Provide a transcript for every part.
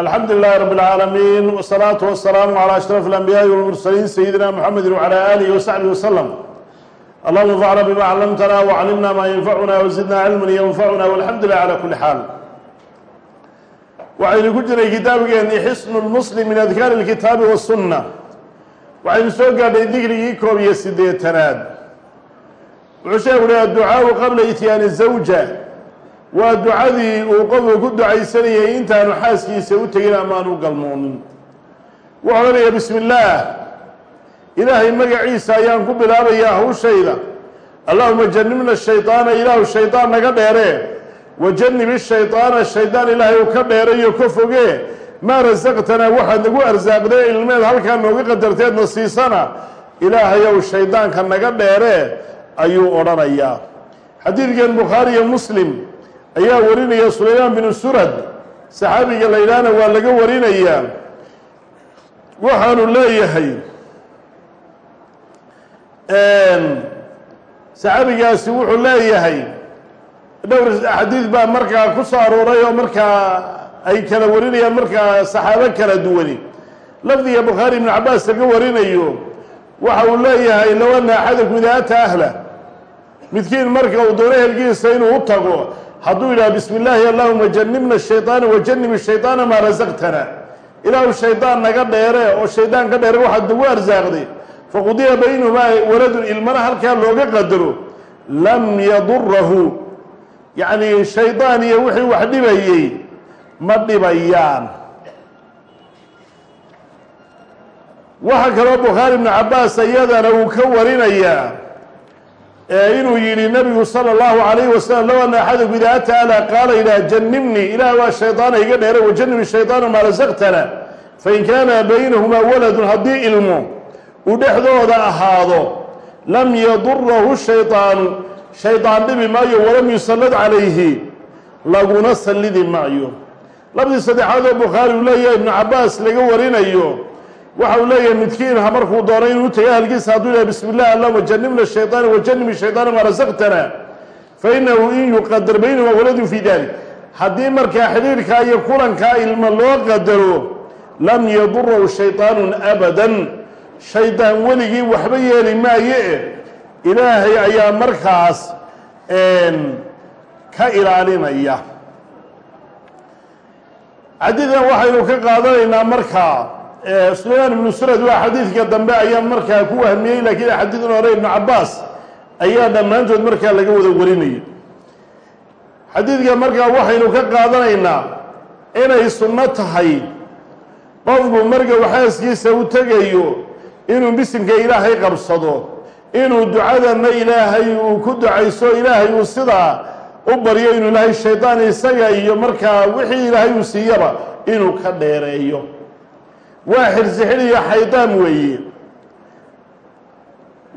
alxamdu lilahi rab اlcaalamiin wsalaatu wasalaamu calaa ashraf alambiyaai walmursaliin sayidina muxamedi wcala aalihi wasaxbihi wasalam allahuma anfacna bima callamtana waclimna maa yanfacuna wasidna cilman yanfacuna walxamdu lilah cala kuli xaal waxaynu ku jiray kitaabkeennii xisnu lmuslim min adkaari اlkitaabi wasunna waxaynu soo gaadhay digrigii koob iyo siddeetanaad. Wuxuu sheeku leha adducaau qabla ityaani zawja waa ducadii uu qofku ku ducaysanayay intaanu xaaskiisa u tegin amaanu galmoonin. Wuxuu odhanaya bismi illaah ilaahay magaciisa ayaan ku bilaabayaa hawshayda. Allahuma janibna shaydaana ilaahu shaydaan naga dheeree wa janib ishaydaana shaydaan ilaahay u ka dheerayo ka fogee maa rasaqtanaa waxaad nagu arsaaqdee ilmeed halkaa nooga qadarteedna siisana. Ilaahayow shaydaanka naga dheeree ayuu odhanayaa. Xadiidkan bukhaari iyo muslim ayaa warinaya sulaymaan binu surad. Saxaabiga la yidhaahna waa laga warinayaa. Waxaanu leeyahay saxaabigaasi wuxuu leeyahay dhowr xadiid baa markaa ku soo arooray oo markaa ay kala warinayaan markaa saxaabo kala duwani. Lafdiga bukhaari ibnu cabaas laga warinayo waxa uu leeyahay low ana axadakum idaa ataa ahla. Midkiin marka uu doono ehelkiisa inuu u tago hadduu yidhaha bismi illaahi allahuma janibna shayطaana wajanib shayطaana maa rasaqtana ilaahu shaydaan naga dheere oo shaydaan ka dheere waxaad nagu arsaaqday faqudiya baynahumaa waladun ilmana halkaa looga qadaro. Lam yadurahu yacni shaydaan iyo wixii wax dhibayey ma dhibayaan. Waxaa kaloo bukhaari ibnu cabaas iyadana uu ka warinayaa inuu yihi nabigu salى اllahu alayh waslm low ana axadaku idaa taala qaala ilah janibnii ilah waa shaydaana iga dheera wajanib shaydaana maa rasaqtana fain kaana baynahumaa waladun haddii ilmo uu dhexdooda ahaado lam yadurahu shaydaanu shaydaan dhibi maayo walam yusallad calayhi laguna sallidi maayo. Labdii saddexaad oo bukhaari uu leeyahay ibnu cabaas laga warinayo waxa uu leeyahay midkiinha markuu doono inuu utaga ahalkiisa hadduu ilahay bismi illah allahuma janibna shayطaana wajanib shayطaana maa rasaqtana fainahu in yuqadar baynahuma waladun fi dalik haddii markaa xidhiirkaa iyo kulankaa ilmo loo qadaro lam yadurahu shayطaanu abadan shaydaan weligii waxba yeeli maaye ilaahay ayaa markaas ka ilaalinaya xadiidan waxaynu ka qaadanaynaa markaa sulaymaan ibnu surad waa xadiidka dambe ayaa markaa ku wahmiyey laakiin xadiidan hore ibnu cabaas ayaa dhammaantood markaa laga wada warinayay xadiidka markaa waxaynu ka qaadanaynaa inay sunno tahay. Qofku marka xaaskiisa u tegayo inuu bisinka ilaahay qabsado inuu ducadanna ilaahay uu ku ducayso ilaahay uu sidaa u baryo inuu ilaahay shaydaan isaga iyo markaa wixii ilaahay uu siiyaba inuu ka dheereeyo waa xirsixin iyo xaydaan weeye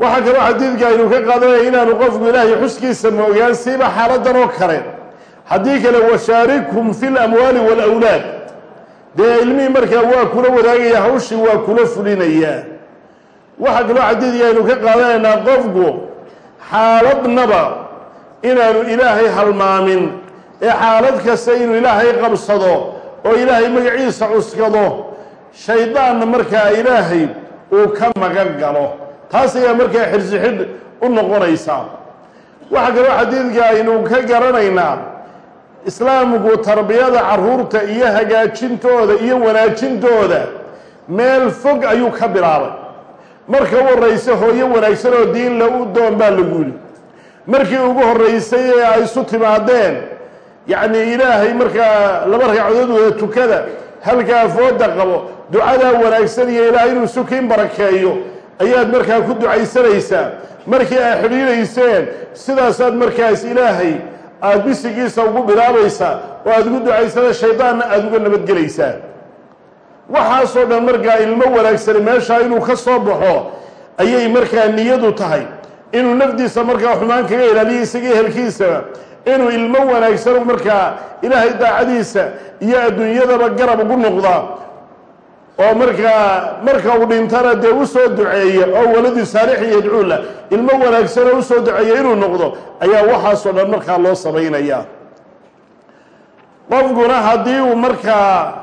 waxaa kaloo xadiidka aynu ka qaadanaya inaanu qofku ilaahay xuskiisa moogaan siiba xaaladan oo kale. Haddii kale washaarikhum fi lamwaali waalawlaad dee ilmihii markaa waa kula wadaagaya hawshii waa kula fulinayaa waxaa kaloo xadiidka aynu ka qaadanaynaa qofku xaaladnaba inaanu ilaahay halmaamin. Ee xaalad kasta inuu ilaahay qabsado oo ilaahay magaciisa cuskado shaydaanna markaa ilaahay uu ka magan galo. Taas ayaa markaa xirsi xidh u noqonaysaa waxaa kaloo xadiidka aynu ka garanaynaa islaamku tarbiyada carruurta iyo hagaajintooda iyo wanaajintooda meel fog ayuu ka bilaabay. Marka u horraysa hooyo wanaagsan oo diinla u doon baa lagu yidhi markii ugu horraysay ee ay isu timaadeen yacnii ilaahay markaa laba ragcadood wada tukada halkaa fooda qabo ducadaa wanaagsan iyo ilaahay inuu sukiin barakeeyo. Ayaad markaa ku ducaysanaysaa. Markii ay xidhiidhayseen sidaasaad markaas ilaahay aada bisigiisa ugu bilaabaysaa oo aada ugu ducaysana shaydaanna aada uga nabadgelaysaa. Waxaasoo dhan markaa ilmo wanaagsani meeshaa inuu ka soo baxo ayay markaa niyadu tahay. Inuu nafdiisa markaa xumaan kaga ilaaliyo isaga ehelkiisaba inuu ilmo wanaagsan markaa ilaahay daacadiisa iyo adduunyadaba garab ugu noqdaa oo markaa marka uu dhintana dee u soo duceeya oo waladu saalixi yadcuula ilmo wanaagsanoo u soo duceeya inuu noqdo ayaa waxaasoo dhan markaa loo samaynayaa. Qofkuna haddii uu markaa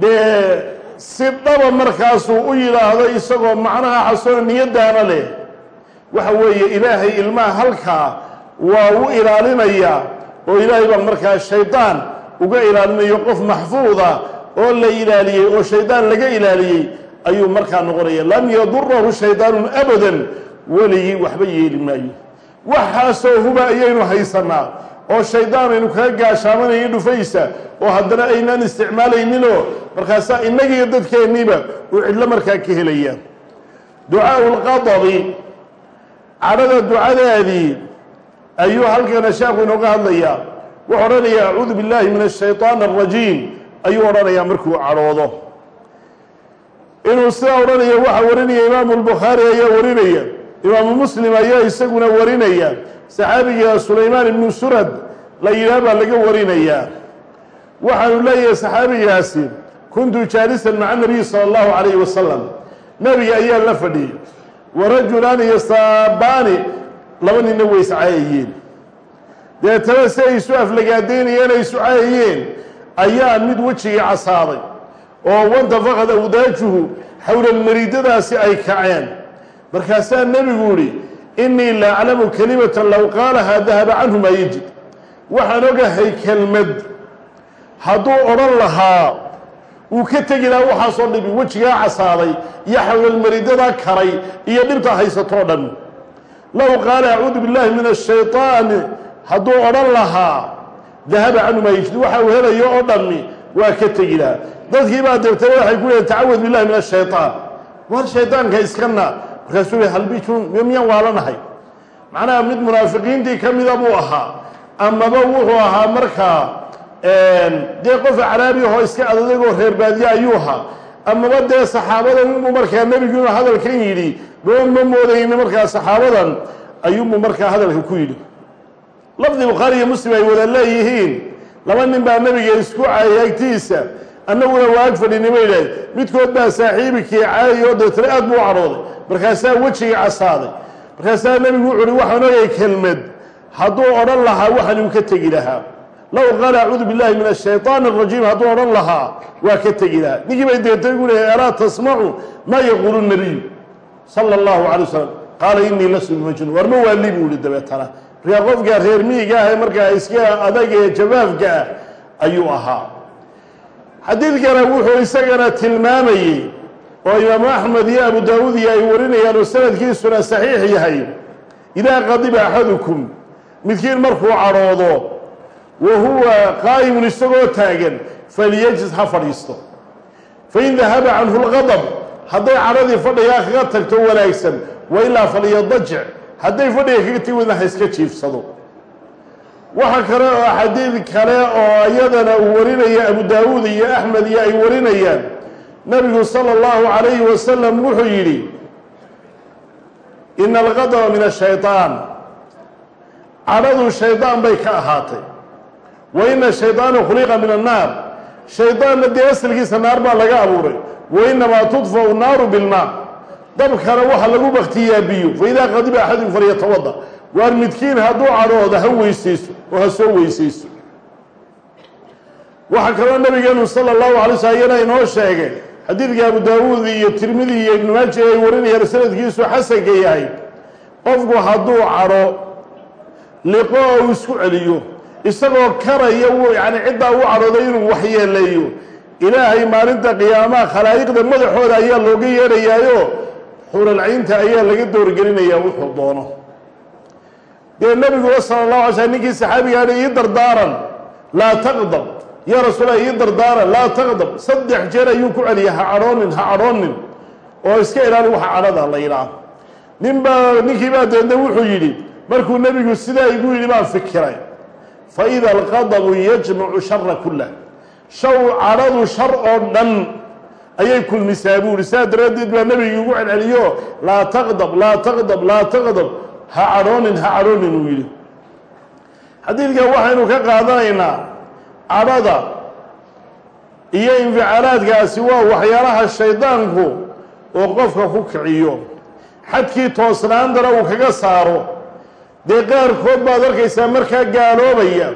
dee si dhaba markaasuu u yidhaahdo isagoo macnaha xasano niyadaana leh waxa weeye ilaahay ilmaha halkaa waa u ilaalinayaa oo ilaahay baa markaa shaydaan uga ilaalinayo qof maxfuuda oo la ilaaliyey oo shaydaan laga ilaaliyey ayuu markaa noqonaya lam yadurahu shaydaanun abadan. Weligii waxba yeeli maayo. Waxaasoo huba ayaynu haysanaa oo shaydaan aynu kaga gaashaamanaya dhufaysa oo haddana aynaan isticmaalayninoo markaasaa innagiiyo dadkeenniiba uu cidlo markaa ka helayaan ducaau lqadabi cadhada ducadeedii ayuu halkana sheekhu inooga hadlayaa. Wuxuu odhanayaa acuudu billahi min ashaytaan alrajiim ayuu odhanayaa markuu cadhoodo. Inuu sidaa odhanaya waxaa warinaya imaamu lbukhaari ayaa warinaya. Imaamu muslim ayaa isaguna warinaya. Saxaabiga sulaymaan ibnu surad la yidhaah baa laga warinayaa waxaanu leeyahay saxaabigaasi kuntu jaalisan maca nabiyi sala allahu calayhi wasalam nebiga ayaa la fadhiyey wa rajulaani yastaabaani laba ninna way iscaayayeen deetana si ay isu aflagaadaynayeen ay isu caayayeen ayaa mid wejigii casaaday oo wantafaqad awdaajuhu xowlalmariidadaasi ay kaceen. Markaasaa nebigu yihi innii la aclamu kalimatan low qaalahaa dahaba canhu maa yajid. Waxaan ogahay kelmad. Hadduu odhan lahaa uu ka tegi lahaa waxaasoo dhibi wejigaa casaaday iyo xowlalmariidadaa karay iyo dhibta haysatoo dhan. Low qaala acuudu billahi min ashayطaani hadduu odhan lahaa dahaba canhu maa yajid waxa uu helayo oo dhammi waa ka tegi lahaa dadkii baa deebtana waxay ku leehay tacawad billahi min ashayطaan war shaydaanka iskana markaasuu le halbijun miyaan waalanahay macnaha mid munaafiqiintii ka mida buu ahaa amaba wuxuu ahaa markaa dee qof acraabi ahoo iska adadagoo reer baadiye ayuu ahaa amaba dee saxaabadan unbuu markaa nebiguinu hadalkan yidhi ma moodayna markaa saxaabadan ayuunbuu markaa hadalka ku yidhi lafdi bukhaari iyo muslim ay wada leeyihiin. Laba nin baa nebiga isku caayay agtiisa. Annaguna waa ag fadhinay bay idhahay midkood baa saaxiibikii caayay oo aad buu u markaasaa wejigii casaaday markaasaa nebigu wuxu uhi waxaan ogay kelmad. Hadduu odhan lahaa waxan uu ka tegi lahaa. Low qaala acuudu billahi min ashayطaan arajiim hadduu odhan lahaa waa ka tegi lahaa. Ninkii bay deetay gu lehay alaa tasmacu maa yaquulu nabiyu sala allahu calay wasalam qaala inii lastu bimajnuun war ma waali buu ihi dabeetana qofka reer miyiga ah ee markaa iska adag ee jawaafka ah ayuu ahaa. Xadiidkana wuxuu isagana tilmaamayey oo imaamu axmed iyo abu daawuud iyo ay warinayaan oo sanadkiisuna saxiix yahay. Idaa qadiba axadukum midkiin markuu cadhoodo wa huwa qaa'imun isagoo taagan falyajlis ha fadhiisto. Fain dahaba canhu lqadab hadday cadhadii fadhigaa kaga tagto wanaagsan wa ilaa falyadajic hadday fadhiga kaga tegi weydan ha iska jiifsado. Waxa kale oo xadiid kale oo iyadana uu warinaya abu daawuud iyo axmed iyo ay warinayaan. Nabigu sala allahu calayhi wasalam wuxuu yidhi ina alqadaba min ashayطaan cadhadu shaydaan bay ka ahaatay. Wa ina shayطaana khuliqa min annaar. Shaydaanna dee asalkiisa naar baa laga abuuray. Wa inamaa tudfau naaru bilmaa dabkana waxa lagu baktiyaa biyo. Faidaa qadiba axadukum falyatawada waar midkiin hadduu cadhooda ha weysayso oo ha soo weysayso. Waxaa kaloo nabigeenu sala allahu alay sl ayana inoo sheegay xadiidka abu daawuud iyo tirmidi iyo ibnu maaja ay warinayaan sanadkiisu xasanka yahay. Qofku hadduu cadho liqo oo uu isku celiyo isagoo karaya wuu yani ciddaa u cadhooday inuu waxyeeleeyo ilaahay maalinta qiyaamaha khalaa'iqda madaxooda ayaa looga yeedhayaayo xuralcaynta ayaa laga doorgelinayaa wuxuu doono. Dee nebiguba sala allahu alay slam ninkii saxaabigaana ii dardaaran laa taqdab yaa rasuulla ii dardaaran laa taqdab saddex jeer ayuu ku celiya ha cadhoonin ha cadhoonin oo iska ilaali waxa cadhada la yidhaah. Nin baa ninkii baa deedna wuxuu yidhi markuu nebigu sidaa igu yidhi baan fikiray fa ida alqadabu yajmacu shara kullah shaw cadhadu shar oo dhan ayay kulmisaa buu ihi saa daraaddeed baa nebiga igu celceliyo laa taqdab laa taqdab laa taqdab ha cadhoonin ha cadhoonin uu yidhi. Xadiidkan waxaynu ka qaadanaynaa cadhada iyo inficaalaadkaasi waa waxyaalaha shaydaanku oo qofka ku kiciyo. Xadkii toosnaantana uu kaga saaro. Dee qaarkood baad arkaysaa markaa gaaloobaya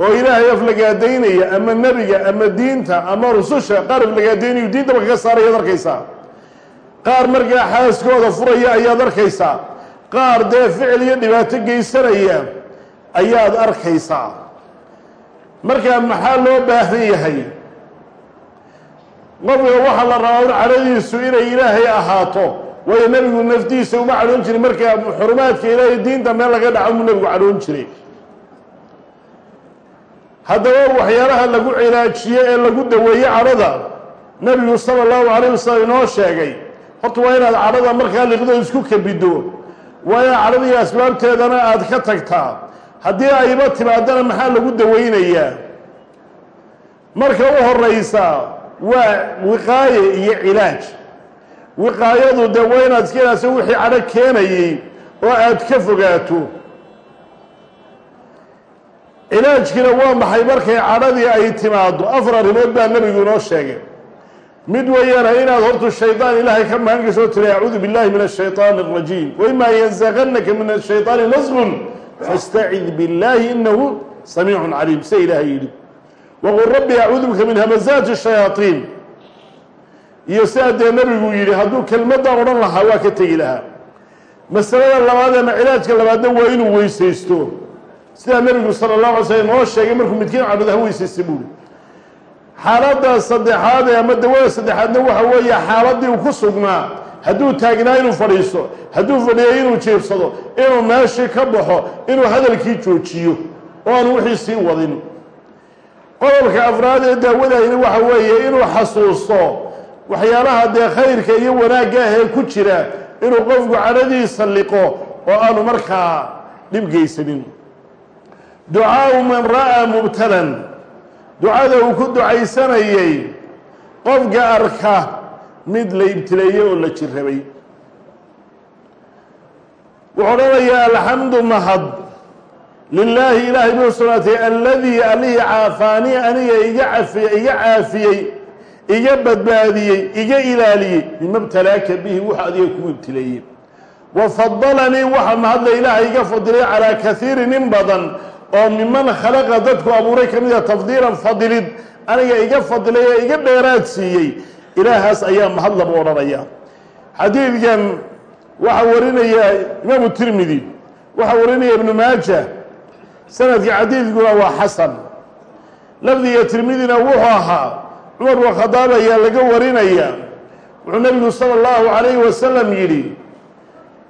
oo ilaahay aflagaadaynaya ama nebiga ama diinta ama rususha qaar aflagaadaynayu diintaba kaga saaraya ad arkaysaa. Qaar markaa xaaskooda furaya ayaad arkaysaa. Qaar dee ficil iyo dhibaato geysanaya ayaad arkaysaa. Markaa maxaa loo baahan yahay? Qofka waxaa la rabaa cadhadiisu inay ilaahay ahaato waayo nebigu naftiisa uma cadhoon jiray markaa xurumaadka ilaahay diinta meel laga dhaco muu nebigu cadhoon jiray haddaba waxyaalaha lagu cilaajiye ee lagu daweeye cadhada nebigu sala allahu calayh wasalam inoo sheegay horta waa inaad cadhada markaa liqdo isku kabido. Waa inaad cadhadii asbaabteedana aad ka tagtaa. Haddii ayba timaadana maxaa lagu daweynayaa? Marka u horeysa waa wiqaaye iyo cilaaj. Wiqaayadu dee waa inaad iska ilaasa wixii cadho keenayey oo aad ka fogaato cilaajkiina waa maxay markay cadhadii ay timaado afar arrimood baa nebigu inoo sheegay mid weeyaana inaad hortu shaydaan ilaahay ka magan gasho tiri acuudu billahi min ashayطaan الrajiim waimaa yanzaqanaka min ashayطaani nasqun fastacid biاllahi inahu samiicu caliim sida ilaahay yidhi waqul rabbi acuudu bika min hamazaati الshayaaطiin iyo sidaa dee nebigu yidhi hadduu kelmaddan odhan lahaa waa ka tegi lahaa masalada labaad ama cilaajka labaadna waa inuu weysaysto sidaa nebigu sala اllahu alay slm noo sheegay markuu midkiin cadhad ha weysaystay buuri xaaladda saddexaad ee ama dawada saddexaadna waxa weeye xaaladii uu ku sugnaa hadduu taagnaa inuu fadhiisto hadduu fadhiyo inuu jiibsado inuu meeshii ka baxo inuu hadalkii joojiyo oo aanu wixii sii wadin. Qodobka afraad ee daawadayni waxa weeye inuu xasuusto waxyaalaha dee khayrka iyo wanaagga ahee ku jira inuu qofku cadhadiisa liqo oo aanu markaa dhib geysanin ducaau man ra'aa mubtalan ducada uu ku ducaysanayey qofka arka mid la ibtileeyey oo la jirrabay wuxuu odhanayaa alxamdu mahad lilaahi ilaahay buu sugnaatay aladii allihii caafaanii aniga iga cafiye iga caafiyey iga badbaadiyey iga ilaaliyey mima btalaaka bihi wuxuu adiga kugu ibtileeyey. Wa fadalanii waxa mahadla ilaahay iga fadilay calaa kaiirin in badan oo miman khalaqa dadku abuuray ka mida tafdiilan fadilid aniga iga fadilay ee iga dheeraad siiyey ilaahaas ayaa mahad laba odhanaya. Xadiidkan waxaa warinaya imaamu tirmidi waxaa warinaya ibnu maaja sanadka xadiidkuna waa xasan. Lafdiga tirmidina wuxuu ahaa cumar bn khadaab ayaa laga warinaya. Wuxuu nabigu sala allahu calayhi wasalam yidhi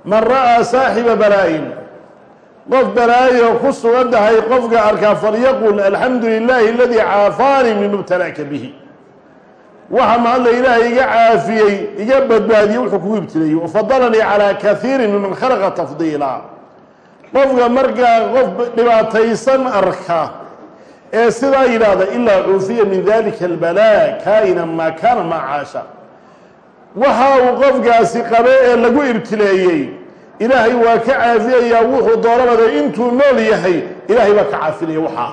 man ra'aa saaxiba balaa-in qof balaayo ku sugan tahay qofka arkaa falyaqul alxamdu lilaahi aladii caafaanii mima btalaaka bihi. Waxa mahadla ilaahay iga caafiyey iga badbaadiyey wuxuu kugu ibtileeyey wafadalanii calaa kaiirin miman khalaqa tafdiila. Qofka markaa qof dhibaataysan arka ee sidaa yidhaahda ilaa cuufiya min dalika albalaa kaa'ina maa kaana maa caasha waxa uu qofkaasi qabe ee lagu ibtileeyey ilaahay waa ka caafiyayaa wuxuu doonabada intuu nool yahay ilaahay baa ka caafinaya waxaa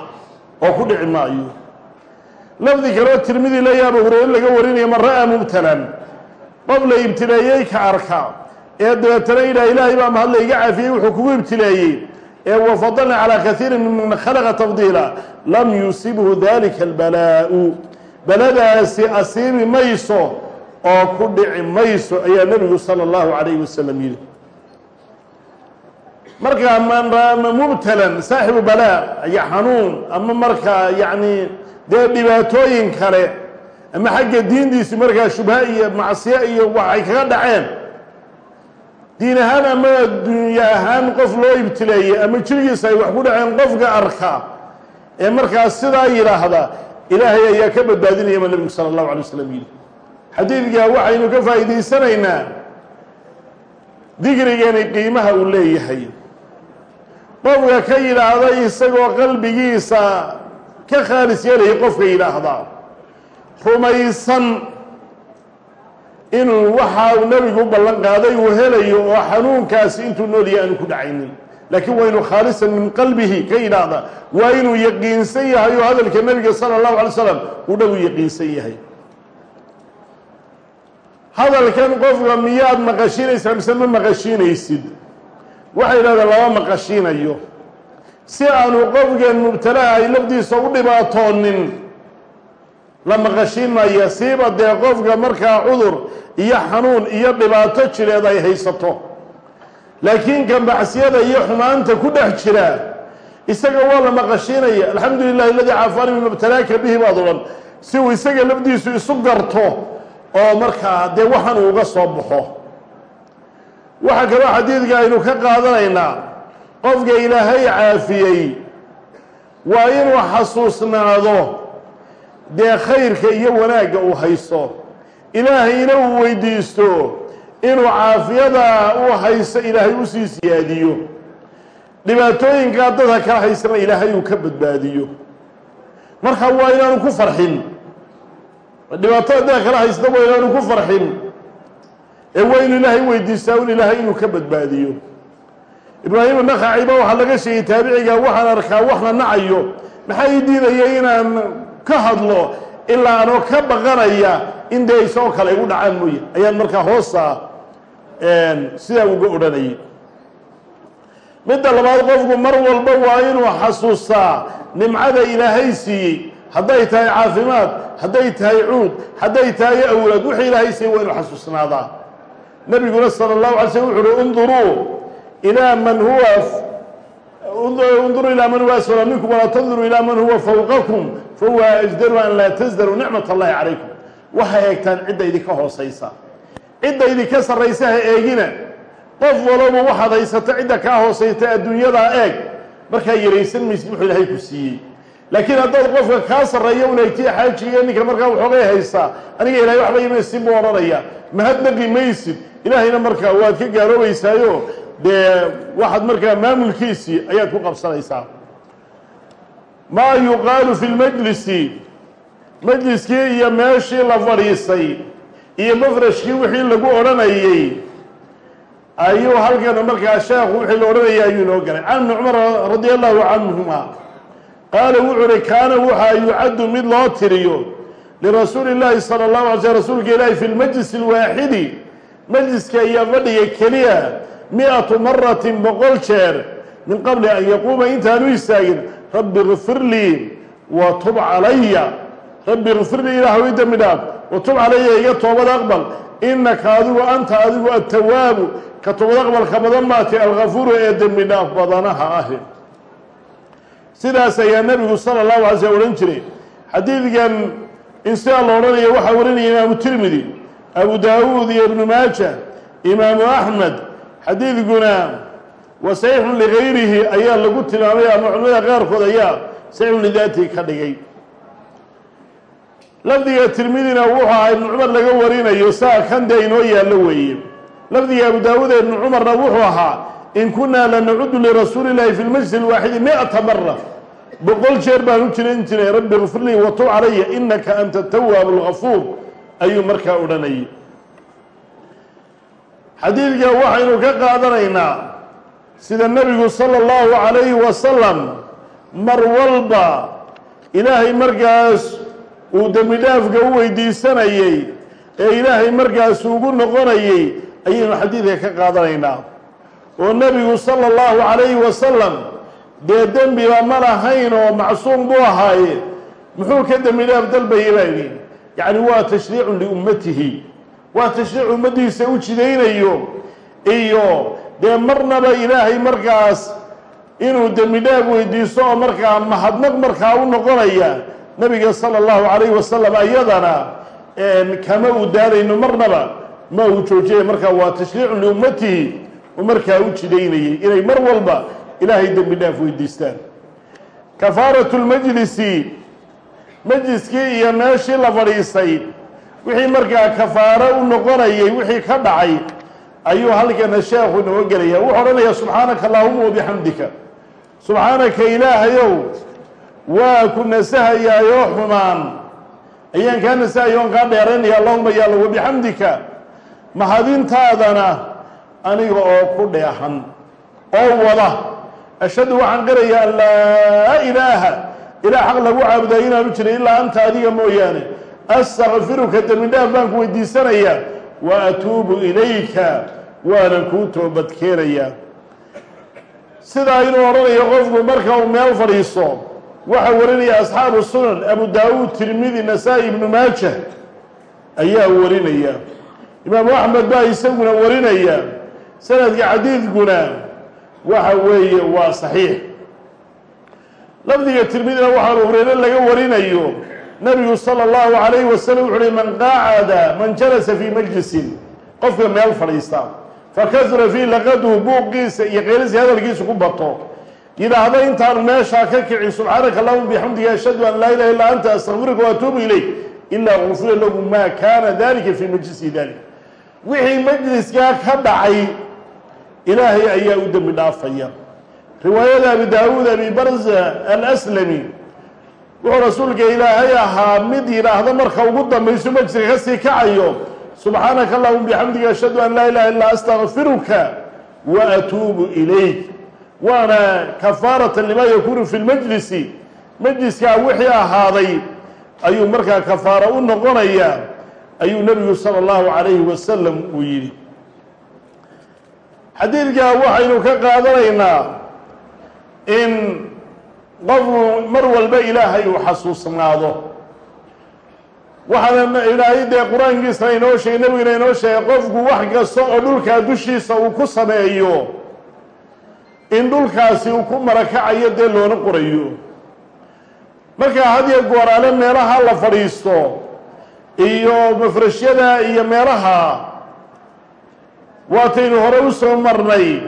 oo ku dhici maayo. Lafdi kaleo tirmidi leeya abu hureyre laga warinaya man ra'aa mubtalan. Qof la ibtileeyey ka arka ee dabeetana idhaha ilaahay baa mahadla iga caafiyey wuxuu kugu ibtileeyey ee wafadalna calaa kaiirin miman khalaqa tafdiila lam yusibhu dalika albalaa'u. Baladaasi asiibi mayso oo ku dhici mayso ayaa nebigu sala allahu calayhi wasalam yidhi markaa man mubtalan saaxibu balaa iyo xanuun ama markaa yacni dee dhibaatooyin kale ama xagga diintiisi markaa shubha iyo macsiyo iyo waxay kaga dhaceen. Diin ahaan ama dunya ahaan qof loo ibtileeyey ama jirigiisa ay wax ku dhaceen qofka arka ee markaas sidaa yidhaahda ilaahay ayaa ka badbaadinaya ma nebigu sala allahu alay wasalam yidhi. Xadiidkaa waxaynu ka faa'iidaysanaynaa digrigeeni qiimaha uu leeyahay qofka ka yidhaahda isagoo qalbigiisa ka khaalis yeelaya qofka yidhaahdaa rumaysan inuu waxa uu nebigu ballan qaaday uu helayo oo xanuunkaasi intuu noolyahay aanu ku dhacaynin. Laakiin waa inuu khaalisan min qalbihi ka yidhaahda waa inuu yaqiinsan yahay oo hadalka nebiga sala allahu alay slam uu dhagu yaqiinsan yahay. Hadalkan qofka miyaad maqashiinaysaa mise ma maqashiinaysid waxay yidhahdeen lama maqashiinayo. Si aanu qofkan mubtalaha ay lafdiisa u dhibaatoonin. La maqashiin maya siiba dee qofka markaa cudur iyo xanuun iyo dhibaato jireed ay haysato. Laakiin ka macsiyada iyo xumaanta ku dhex jira isaga waa la maqashiinaya. Alxamdu lilahi aladii caafaani mima btalaaka bihi baad odhan si uu isaga lafdiisu isu garto oo markaa dee waxan uu uga soo baxo waxaa kaloo xadiidka aynu ka qaadanaynaa qofka ilaahay caafiyey waa inuu xasuusnaado dee khayrka iyo wanaagga uu haysto. Ilaahayna uu weydiisto inuu caafiyada uu haysto ilaahay u sii siyaadiyo. Dhibaatooyinkaa dadka kala haysana ilaahay uu ka badbaadiyo. Marka waa inaanu ku farxin. Dhibaatada dadka kala haysta waa inaanu ku farxin ee waa inu ilaahay weydiistaa un ilaahay inuu ka badbaadiyo. Ibraahim nakaci ba waxaa laga sheegay taabiciga waxaan arkaa waxna nacayo. Maxaa ii diidaya inaan ka hadlo ilaa anoo ka baqanaya in dee isagoo kale igu dhacaan mooye? Ayaan markaa hoosta sidaa uga odhanayay. Midda labaad qofku mar walba waa inuu xasuustaa nimcada ilaahay siiyey. Hadday tahay caafimaad hadday tahay cuud hadday tahay awlaad wixii ilaahay siiyey waa inuu xasuusnaadaa nabiguna sala allahu alay slm wuxu uhi unduruu ilaa man huwa unduruu ilaa man huwa asfala minkum walaa tanduruu ilaa man huwa fawqakum fahuwa ajdaru an laa tasdaruu nicmat allahi calaykum waxay eegtaan cidda idinka hoosaysa. Cidda idinka sarraysa ha eegina. Qof walaba waxaad haysato cidda kaa hoosayta adduunyadaa eeg. Markaa yaraysan maysid wuxuu ilaahay ku siiyey. Laakiin haddaad qofka kaa sarreeya un eegtiya xaajiga ninka markaa waxoogay haysaa aniga ilahay waxba imaysin buu odhanaya. Mahadnaqi maysid ilaahayna markaa waad ka gaaloobaysaayo dee waxaad markaa maamulkiisii ayaad ku qabsanaysaa. Maa yuqaalu fi lmajlisi majliskii iyo meeshii la fadhiisay iyo mafrashkii wixii lagu odhanayey ayuu halkan markaa sheekhu wixii la odhanayay ayuu inoo galay. Can ibni cumar radia allahu canhuma qaala wuxuu uhi kaana waxaa yucaddu mid loo tiriyo lirasuuli llaahi sala allahu alay slm rasuulka ilaahi fi lmajlis alwaaxidi majliska iyo fadhiga keliya mi-atu maratin boqol jeer. Min qabli an yaquuma intaanu istaagin rabbi kfir lii wa tub calaya rabbi kfir lii ilaahw i dembi dhaaf wa tub calaya iga toobad aqbal. Inaka adigu anta adigu atawaabu ka toobad aqbalka badan maatay algafuuru ee dembi dhaaf badanaha ahi sidaas ayaa nebigu sala allahu alay slm odhan jiray. Xadiidkan in sidaa la odhanayo waxaa warinaya imaamu tirmidi abu daawuud iyo ibnu maaja imaamu axmed xadiidkuna wa saxiixun ligayrihi ayaa lagu tilmaamay ama culimada qaarkood ayaa saxiixun lidaatihi ka dhigay. Lafdiga tirmidina wuxuu ahaa ibnu cumar laga warinayo saa kan dee inoo yaallo weeye. Lafdiga abu daawuud ee ibnu cumarna wuxuu ahaa in kunaa lanacudu lirasuuli llahi fi lmajlis alwaaxidi mi-ata mara boqol jeer baan u jiran jiray rabbi kfir lii watub calaya inaka anta tawaabu lgafuur ayuu markaa odhanayay. Xadiidka waxaynu ka qaadanaynaa sida nebigu sala allahu calayhi wasalam mar walba ilaahay markaas uu dembi dhaafka u weydiisanayey ee ilaahay markaas ugu noqonayey ayaynu xadiidka ka qaadanaynaa. Oo nebigu sala allahu calayhi wasalam dee dembiba ma lahayn oo macsuum buu ahaaye muxuu ka dembi dhaaf dalbayay baa yidhi yacni waa tashriicun liummatihi. Waa tashriic ummaddiisa u jidaynayo. Iyo dee marnaba ilaahay markaas inuu dembi dhaaf weydiisto oo markaa mahadnaq markaa u noqonaya nabiga sala allahu calayhi wasalam ayadana kama uu daalayno marnaba ma uu joojiyay markaa waa tashriicun liummatihi u markaa u jidaynayay inay mar walba ilaahay dembi dhaaf weydiistaan. Kafaaratu lmajlisi majliskii iyo meeshii la fadhiisay wixii markaa kafaaro u noqonayay wixii ka dhacay ayuu halkana sheekhu inoo gelaya. Wuxuu odhanayaa subxaanaka allahuma wabixamdika subxaanaka ilaahayow waa ku nasahayaayoo xumaan. Ayaan kaa nasahaya oon kaa dheeraynaya allahuma yaalla wabixamdika mahadintaadana aniga oo ku dheehan. Oo wada ashhadu waxaan qirayaa an laa ilaaha ilaa xaq lagu caabudayo inaanu jirin ilaa anta adiga mooyaane. Astakfiruka dembi dhaaf baan ku weydiisanayaa wa atuubu ilayka waanan kuu toobadkeenayaa sidaa inuu odhanayo qofku marka uu meel fadhiisto waxaa warinaya asxaabu sunan abu daawuud tirmidi nasaa-i ibnu maaja ayaa warinaya. Imaamu axmed baa isaguna warinaya sanadka xadiidkuna waxa weeye waa saxiix lafdiga tirmidina waxaa abu hureyre laga warinayo. Nabigu sala allahu calayhi wasalam wuxu uhi man qaacada man jalasa fii majlisin. Qofka meel fadhiista fakasura fii laqaduhu buuqiisa iyo qeylisa hadalkiisa ku bato. Yidhaahda intaanu meeshaa ka kicin subxaanaka allahuma bixamdiga ashhadu an laa ilaha illa anta astaqfiruka waatuubu ilayk. Ilaa gufira lahu maa kaana dalika fii majlisi dalik wixii majliskaa ka dhacay ilaahay ayaa u dembi dhaafaya riwaayada abi daawuud abi barza alaslami wuxuu rasuulka ilaahay ahaa mid yidhaahda marka ugu dambayso majliska ka sii kacayo. Subxaanaka allahuma bixamdiga ashhadu an laa ilaha illaa astaqfiruka wa atuubu ilayk. Waana kafaaratan limaa yakuunu fi lmajlisi majliskaa wixii ahaaday ayuu markaa kafaaro u noqonaya ayuu nebigu sala allahu calayhi wasalam uu yidhi. Xadiidkaa waxaynu ka qaadanaynaa in qofku mar walba ilaahay uu xasuusnaado. Waxaana ilaahay dee qur'aankiisana inoo sheegay nebiguna inoo sheegay qofku wax kasta oo dhulkaa dushiisa uu ku sameeyo in dhulkaasi uu ku marakacayo dee loona qorayo. Markaa hadiyo gooraale meelaha la fadhiisto iyo mafrashyada iyo meelaha waataynu hore u soo marnay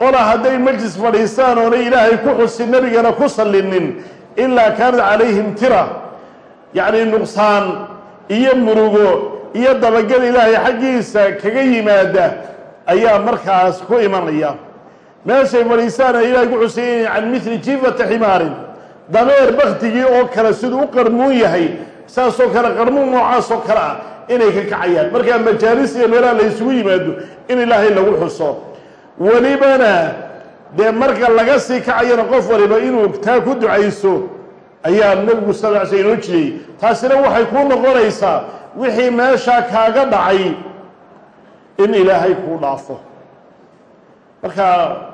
qola hadday majlis fadhiistaan oonay ilaahay ku xusin nebigana ku sallinin ilaa kaanad calayhim tira yacni nuqsaan iyo murugo iyo dabagel ilaahay xaggiisa kaga yimaada ayaa markaas ku imanaya. Meeshay fadhiistaana ilaahay ku xuseeyay can mithli jiifata ximaarin. Dameer baktigii oo kale siduu u qarmuun yahay saasoo kale qarmuun noocaasoo kale ah inay ka kacayaan. Markaa majaalis iyo meelaha la isugu yimaado in ilaahay lagu xuso welibana dee marka laga sii kacayana qof waliba inuu taa ku ducayso ayaa nebigu sal sl inoo jiriyey taasina waxay kuu noqonaysaa wixii meeshaa kaaga dhacay in ilaahay kuu dhaafo. Marka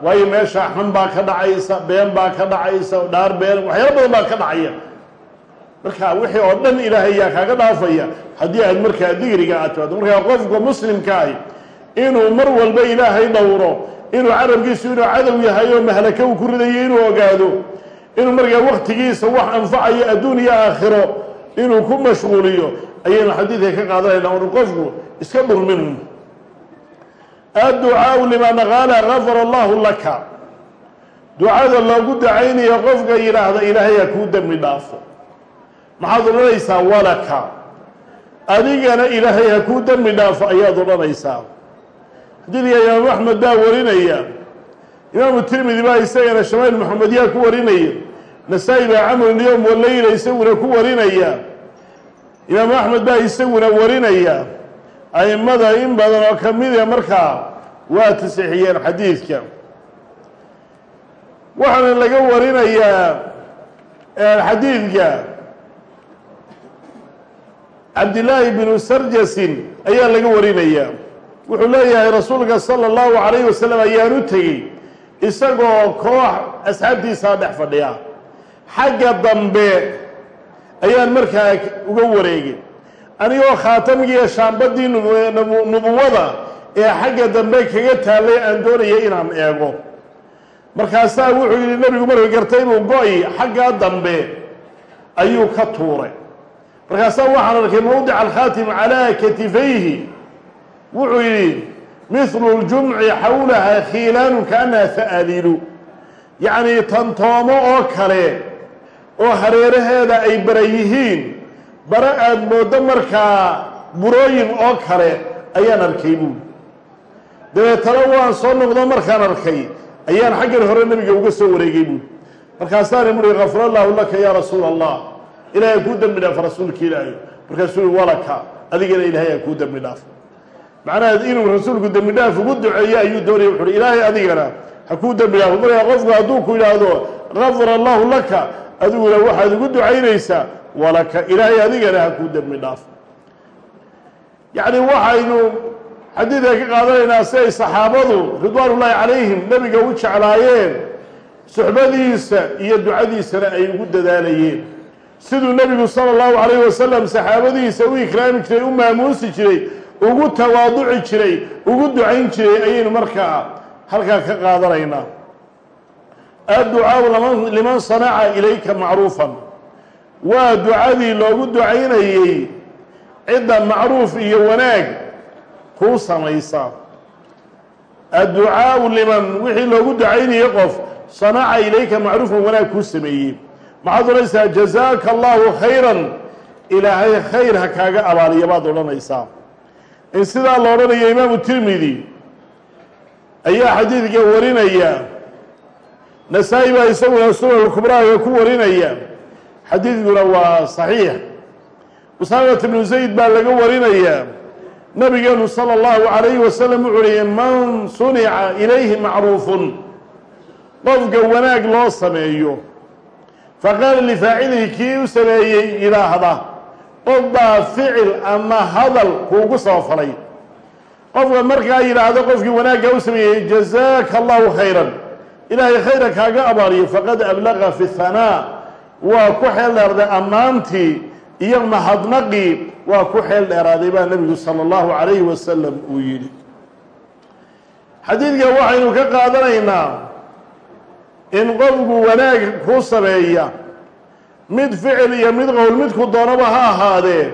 waayo meesha xun baa ka dhacaysa been baa ka dhacaysa dhaar been waxyaalo badan baa ka dhacaya. Marka wixii oo dhan ilaahay yaa kaaga dhaafaya haddii aad markaa digriga aad timaado markaa qofka muslimka ahi inuu mar walba ilaahay dhowro inuu carabkiisu inuu cadow yahay oo mahlaka uu ku ridayo inuu ogaado inuu markaa waktigiisa wax anfacayo adduun iyo aakhiro inuu ku mashquuliyo ayaynu xadiidka ka qaadanayna unu qofku iska dhulmin. Adducaau liman qaala gafara allahu laka. Ducada loogu ducaynayo qofka yidhaahda ilaahay ha kuu dembi dhaafo. Maxaad odhanaysaa walaka. Adigana ilaahay ha kuu dembi dhaafo ayaad odhanaysaa xadiidka imaamu axmed baa warinaya imaamu tirmidi baa isagana shamail maxamedyaa ku warinaya nasaa-i baa camrun yowm waleyla isaguna ku warinaya imaamu axmed baa isaguna warinaya a'immada in badan oo ka mida markaa waa tasixiyeen xadiidka. Waxaana laga warinayaa xadiidka. Cabdillaahi binu sarjasin ayaa laga warinayaa wuxuu leeyahay rasuulka sala allahu calayhi wasalam ayaan u tegey isagoo koox asxaabtiisaa dhex fadhiya. Xagga dambe ayaan markaa uga wareegay anigoo khaatamgiiyo shaambadii nubuwada ee xagga dambe kaga taallay aan doonaya inaan eego. Markaasaa wuxuu yidhi nebigu markuu gartay inuu go-i xaggaa dambe ayuu ka tuuray. Markaasaa waxaan arkay mawdica alkhaatim calaa katifayhi wuxuu yidhi mithlu ljumci xawlaha khiilaanu kaannaha fa'adilu yacnii tantoomo oo kale oo hareeraheeda ay bara yihiin bare aada mooddo markaa burooyin oo kale ayaan arkay buuli dabeetana waan soo noqdo markaan arkay ayaan xaggan hore nebiga uga soo wareegay buuli markaasaani muhi kafar allahu laka yaa rasuula allah ilaahay kuu dembi dhaafa rasuulka ilaahay. Markaasuu i walaka adigana ilaahay aa kuu dembi dhaafo macnaha inuu rasuulku dembi dhaaf ugu duceeyo ayuu doonaya wuxu uhi ilaahay adigana ha kuu dembi dhaafo markaa qofku hadduu ku yidhaahdo gafar allahu laka adiguna waxaad ugu ducaynaysaa walaka ilaahay adigana ha kuu dembi dhaafo yacni waxaynu xadiidka ka qaadanaynaa si ay saxaabadu ridwaan ullaahi calayhim nebiga u jeclaayeen suxbadiisa iyo ducadiisana ay ugu dadaalayeen. Siduu nebigu sala allahu calayhi wasalam saxaabadiisa u ikraami jiray u maamuusi jiray ugu tawaaduci jiray ugu ducayn jiray ayaynu markaa halkaa ka qaadanaynaa adducaau liman sanaca ilayka macruufan. Waa ducadii loogu ducaynayey cidda macruuf iyo wanaag kuu samaysa. Adducaau liman wixii loogu ducaynayey qof sanaca ilayka macruufan wanaag kuu sameeyey. Maxaad odhanaysaa jazaaka allahu khayran. Ilaahay khayr ha kaaga abaaliya baad odhanaysaa in sidaa la odhanayo imaamu tirmidi ayaa xadiidka warinaya. Nasaa-i baa isaguna sunan kubraaga ku warinaya. Xadiidkuna waa saxiix. Usaamat ibnu zayd baa laga warinayaa nabigeenu sala allahu calayhi wasalam wuxuu uhi man sunica ilayhi macruufun. Qofka wanaag loo sameeyo faqaala lifaacilihi kii u sameeyey yidhaahda qof baa ficil ama hadal kuugu soo falay. Qofka markaa yidhaahdo qofkii wanaagga u sameeyey jazaaka allahu khayran. Ilaahay khayra kaaga abaaliyo. Faqad ablaqa fi hanaa waa ku xeel dheerday ammaantii iyo mahadnaqii waa ku xeel dheeraaday baa nebigu sala allahu calayhi wasalam uu yidhi. Xadiidka waxaynu ka qaadanaynaa in qofku wanaag ku sameeya mid ficil iyo mid qowl midku doonaba ha ahaadee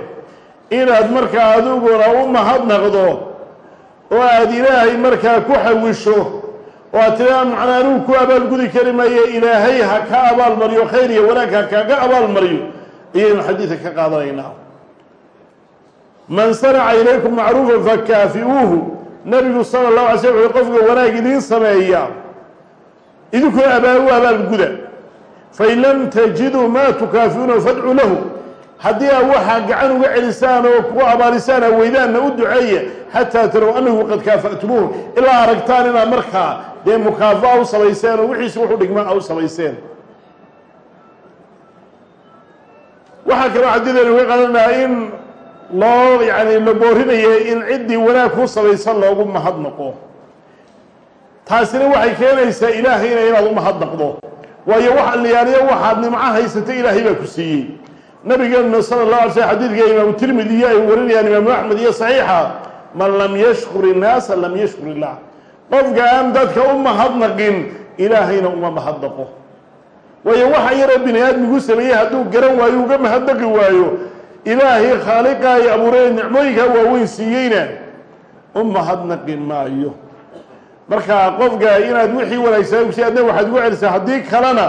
inaad markaa adiguna u mahadnaqdo oo aada ilaahay markaa ku xawisho oo aad tiraa macnaa anigu ku abaalgudi kari maayo ilaahay ha ka abaalmariyo khayr iyo wanaag ha kaaga abaalmariyo ayaynu xadiidka ka qaadanaynaa man sanaca ilaykum macruufan fakaafi'uuhu nabigu sala allahu alay slam wuxuu qofka wanaag idiin sameeya idinkuna abaa u abaalguda fain lam tajiduu maa tukaafi'uunahu fadcuu lahu haddii aa waxaa gacan uga celisaan oo ku abaalisaan aweydaanna u duceeya xataa tarow anahu qad kaafa'tumuuhu ilaa aragtaan inaad markaa dee mukaafa'a u samayseen oo wixiisi wuxu dhigmaa a u samayseen. Waxaa kaloo xadiidaynu ka qadanaa in loo yacni la boorinaya in ciddii wanaag ku samaysan loogu mahadnaqo. Taasina waxay keenaysaa ilaahayna inaad u mahadnaqdo waayo wax liyaaliyo waxaad nimco haysatay ilaahay baa ku siiyey. Nabigeenuna sala allahu alay slm xadiidka imaamu tirmidiyo ay warinayaan imaamu axmed iyo saxiixa man lam yashkur innaasa lam yashkur illah qofka aan dadka u mahadnaqin ilaahayna uma mahadnaqo. Waayo waxa yaroo bini aadmigu sameeyey hadduu garan waayo uga mahadnaqi waayo ilaahay khaaliqa ay abuurey nicmooyinkaa waaweyn siiyeyna u mahadnaqi maayo marka qofka inaad wixii wanaagsaa ugsi adna waxaad ugu celisaa haddii kalena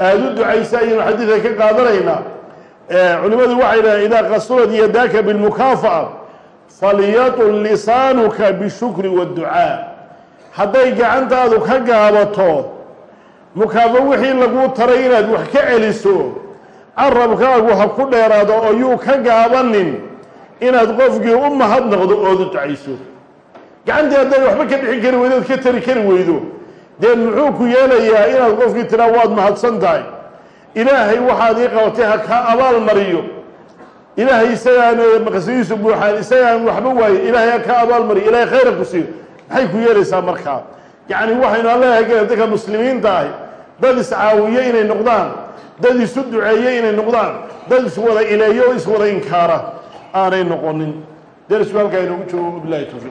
aada u ducaysa ayaynu xadiidka ka qaadanaynaa culimadu waxay dhahen idaa qasurad yadaaka bilmukaafa'a falyatul lisaanuka bishukri waadducaa hadday gacantaadu ka gaabato mukaafo wixii laguu taray inaad wax ka celiso carabkaagu ha ku dheeraado oo yuu ka gaabanin inaad qofkii u mahadnaqdo ood u ducayso gacantii hadday waxba ka bixin kari weydo ood ka tari kari weydo. Dee muxuu ku yeelayaa inaad qofkii tiraa waad mahadsan tahay? Ilaahay waxaad ii qabatay ha kaa abaal mariyo. Ilaahay isagaan maqsadiisu buuxaan isagaan waxba waaye ilaahay ha kaa abaal mariyo. Ilaahay khayra ku siiyo. Maxay ku yeelaysaa markaa yacni waxaynu gala dadka muslimiinta ahi. Dad iscaawiye inay noqdaan. Dad isu duceeye inay noqdaan. Dad iswada ileeyo o iswada inkaara. Aanay noqonin. Dersku halkaa inoogu joogo. Bilahi towfiiq